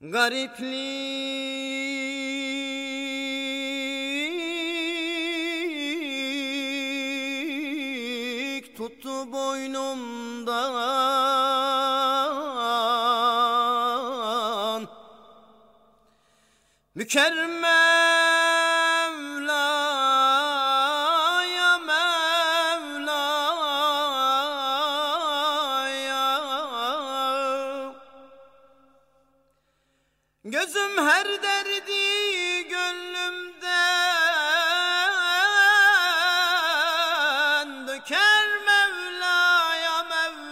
Gariplik tuttu boynumdan Mükerrem Gözüm her derdi gönlümden döker Mevla'ya Mevla'ya.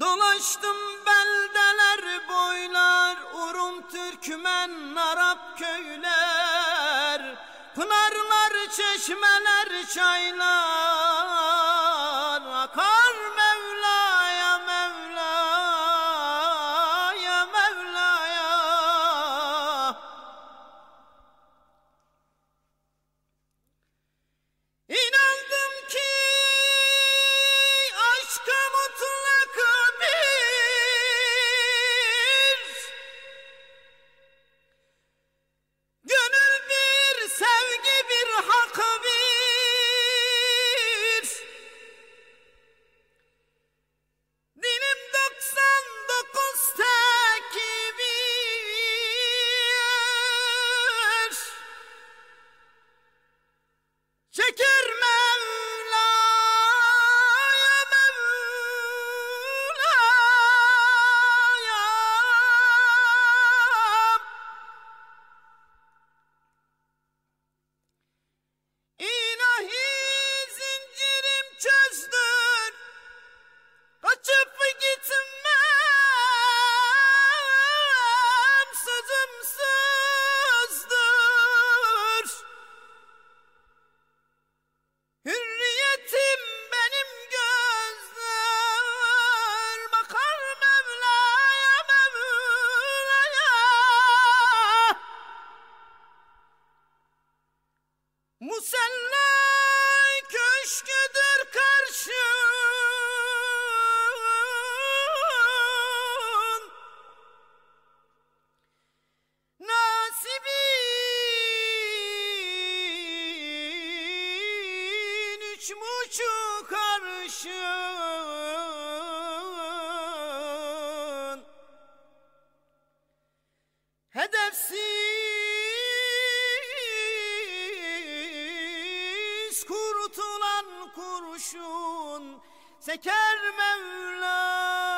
Dolaştım beldeler boylar Urum Türkmen Arap köyler. Pınarlar çeşmeler çaylar üç buçuk arşın Hedefsiz kurtulan kurşun Seker Mevla'ya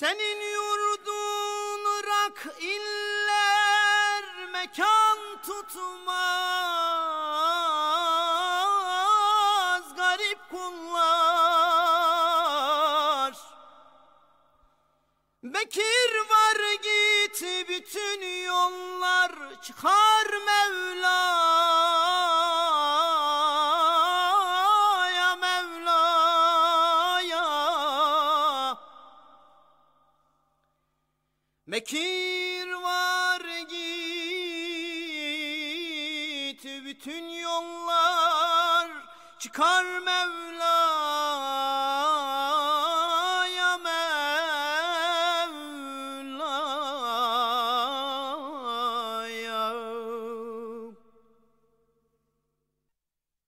Senin yurdun rak iller mekan tutmaz garip kullar. Bekir var git bütün yollar çıkar Mevla'ya Bekir var git bütün yollar çıkar Mevla